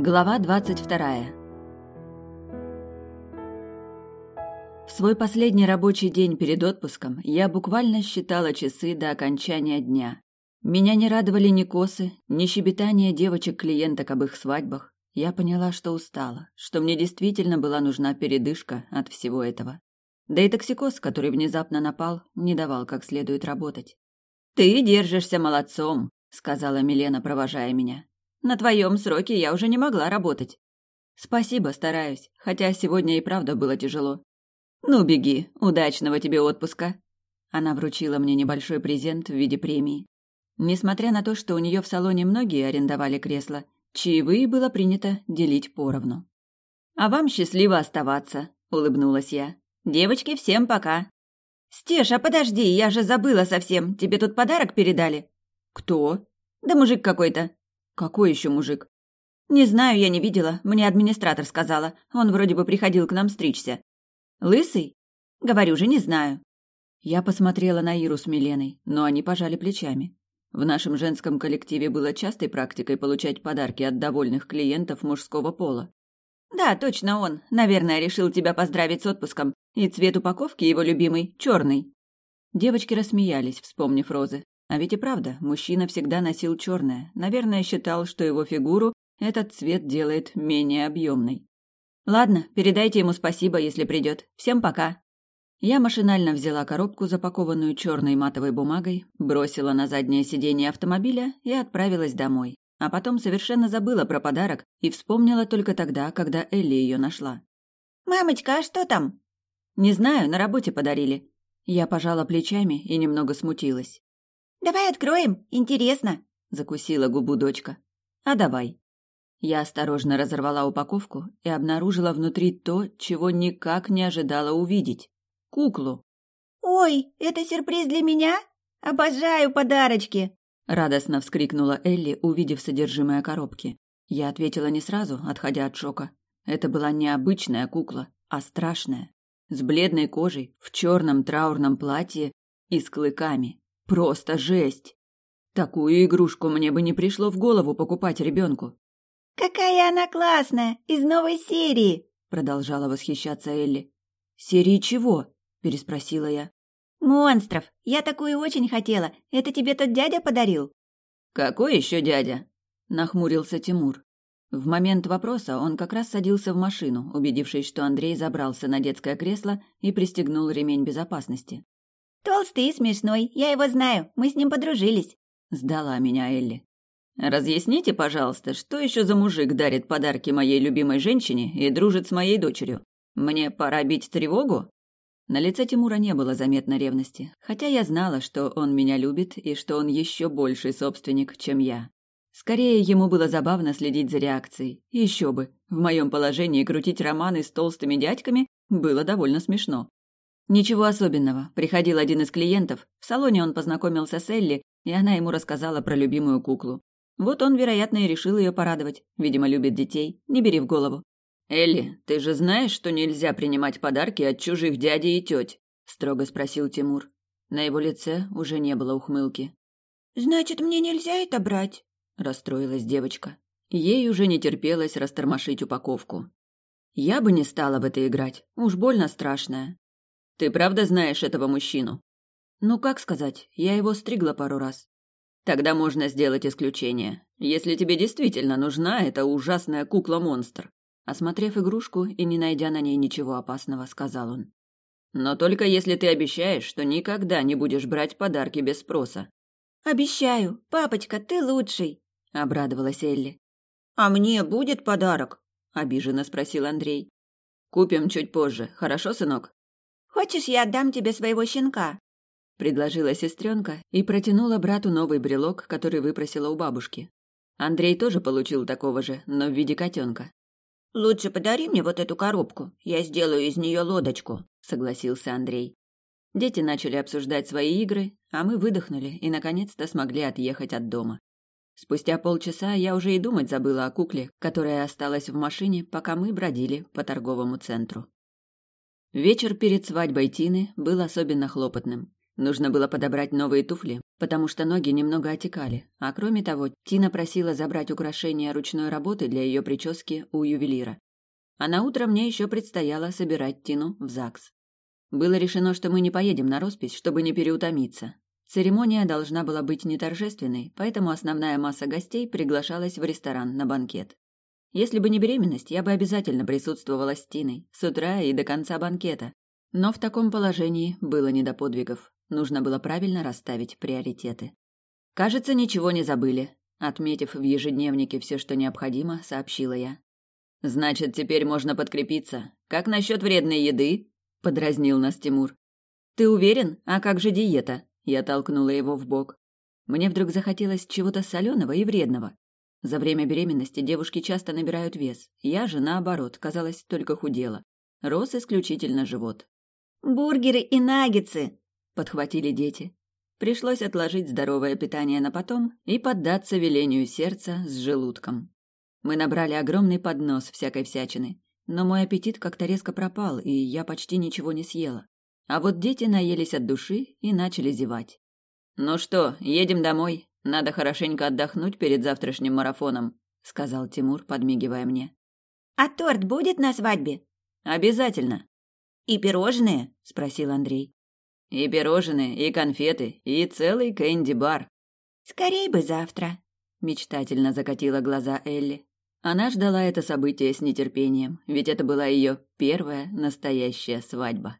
Глава двадцать вторая. В свой последний рабочий день перед отпуском я буквально считала часы до окончания дня. Меня не радовали ни косы, ни щебетание девочек-клиенток об их свадьбах. Я поняла, что устала, что мне действительно была нужна передышка от всего этого. Да и токсикоз, который внезапно напал, не давал как следует работать. «Ты держишься молодцом», — сказала Милена, провожая меня. «На твоем сроке я уже не могла работать». «Спасибо, стараюсь, хотя сегодня и правда было тяжело». «Ну, беги, удачного тебе отпуска». Она вручила мне небольшой презент в виде премии. Несмотря на то, что у нее в салоне многие арендовали кресла, чаевые было принято делить поровну. «А вам счастливо оставаться», — улыбнулась я. «Девочки, всем пока». «Стеша, подожди, я же забыла совсем. Тебе тут подарок передали?» «Кто?» «Да мужик какой-то». «Какой еще мужик?» «Не знаю, я не видела. Мне администратор сказала. Он вроде бы приходил к нам стричься». «Лысый?» «Говорю же, не знаю». Я посмотрела на Иру с Миленой, но они пожали плечами. В нашем женском коллективе было частой практикой получать подарки от довольных клиентов мужского пола. «Да, точно он. Наверное, решил тебя поздравить с отпуском. И цвет упаковки его любимый – черный». Девочки рассмеялись, вспомнив розы. А ведь и правда, мужчина всегда носил черное. Наверное, считал, что его фигуру этот цвет делает менее объемной. «Ладно, передайте ему спасибо, если придет. Всем пока». Я машинально взяла коробку, запакованную черной матовой бумагой, бросила на заднее сиденье автомобиля и отправилась домой. А потом совершенно забыла про подарок и вспомнила только тогда, когда Элли ее нашла. «Мамочка, а что там?» «Не знаю, на работе подарили». Я пожала плечами и немного смутилась. «Давай откроем, интересно», — закусила губу дочка. «А давай». Я осторожно разорвала упаковку и обнаружила внутри то, чего никак не ожидала увидеть — куклу. «Ой, это сюрприз для меня? Обожаю подарочки!» Радостно вскрикнула Элли, увидев содержимое коробки. Я ответила не сразу, отходя от шока. Это была не обычная кукла, а страшная. С бледной кожей, в черном траурном платье и с клыками. Просто жесть! Такую игрушку мне бы не пришло в голову покупать ребенку. «Какая она классная! Из новой серии!» Продолжала восхищаться Элли. «Серии чего?» – переспросила я. «Монстров! Я такую очень хотела. Это тебе тот дядя подарил?» «Какой еще дядя?» – нахмурился Тимур. В момент вопроса он как раз садился в машину, убедившись, что Андрей забрался на детское кресло и пристегнул ремень безопасности. «Толстый и смешной. Я его знаю. Мы с ним подружились», – сдала меня Элли. «Разъясните, пожалуйста, что еще за мужик дарит подарки моей любимой женщине и дружит с моей дочерью? Мне пора бить тревогу?» На лице Тимура не было заметно ревности, хотя я знала, что он меня любит и что он еще больший собственник, чем я. Скорее, ему было забавно следить за реакцией. Еще бы, в моем положении крутить романы с толстыми дядьками было довольно смешно. Ничего особенного. Приходил один из клиентов. В салоне он познакомился с Элли, и она ему рассказала про любимую куклу. Вот он, вероятно, и решил ее порадовать. Видимо, любит детей. Не бери в голову. «Элли, ты же знаешь, что нельзя принимать подарки от чужих дядей и теть?» – строго спросил Тимур. На его лице уже не было ухмылки. «Значит, мне нельзя это брать?» – расстроилась девочка. Ей уже не терпелось растормошить упаковку. «Я бы не стала в это играть. Уж больно страшная». «Ты правда знаешь этого мужчину?» «Ну, как сказать, я его стригла пару раз». «Тогда можно сделать исключение. Если тебе действительно нужна эта ужасная кукла-монстр, Осмотрев игрушку и не найдя на ней ничего опасного, сказал он. «Но только если ты обещаешь, что никогда не будешь брать подарки без спроса». «Обещаю. Папочка, ты лучший», — обрадовалась Элли. «А мне будет подарок?» — обиженно спросил Андрей. «Купим чуть позже, хорошо, сынок?» «Хочешь, я отдам тебе своего щенка?» — предложила сестренка и протянула брату новый брелок, который выпросила у бабушки. Андрей тоже получил такого же, но в виде котенка. «Лучше подари мне вот эту коробку, я сделаю из нее лодочку», — согласился Андрей. Дети начали обсуждать свои игры, а мы выдохнули и, наконец-то, смогли отъехать от дома. Спустя полчаса я уже и думать забыла о кукле, которая осталась в машине, пока мы бродили по торговому центру. Вечер перед свадьбой Тины был особенно хлопотным. Нужно было подобрать новые туфли, потому что ноги немного отекали. А кроме того, Тина просила забрать украшения ручной работы для ее прически у ювелира. А на утро мне еще предстояло собирать Тину в ЗАГС. Было решено, что мы не поедем на роспись, чтобы не переутомиться. Церемония должна была быть не торжественной, поэтому основная масса гостей приглашалась в ресторан на банкет. Если бы не беременность, я бы обязательно присутствовала с Тиной, с утра и до конца банкета. Но в таком положении было не до подвигов. Нужно было правильно расставить приоритеты. Кажется, ничего не забыли. Отметив в ежедневнике все, что необходимо, сообщила я. Значит, теперь можно подкрепиться. Как насчет вредной еды? подразнил нас Тимур. Ты уверен? А как же диета? Я толкнула его в бок. Мне вдруг захотелось чего-то соленого и вредного. За время беременности девушки часто набирают вес. Я же, наоборот, казалось, только худела. Рос исключительно живот. «Бургеры и наггетсы!» – подхватили дети. Пришлось отложить здоровое питание на потом и поддаться велению сердца с желудком. Мы набрали огромный поднос всякой всячины, но мой аппетит как-то резко пропал, и я почти ничего не съела. А вот дети наелись от души и начали зевать. «Ну что, едем домой? Надо хорошенько отдохнуть перед завтрашним марафоном», — сказал Тимур, подмигивая мне. «А торт будет на свадьбе?» «Обязательно». «И пирожные?» — спросил Андрей. «И пирожные, и конфеты, и целый кэнди-бар». «Скорей бы завтра», — мечтательно закатила глаза Элли. Она ждала это событие с нетерпением, ведь это была ее первая настоящая свадьба.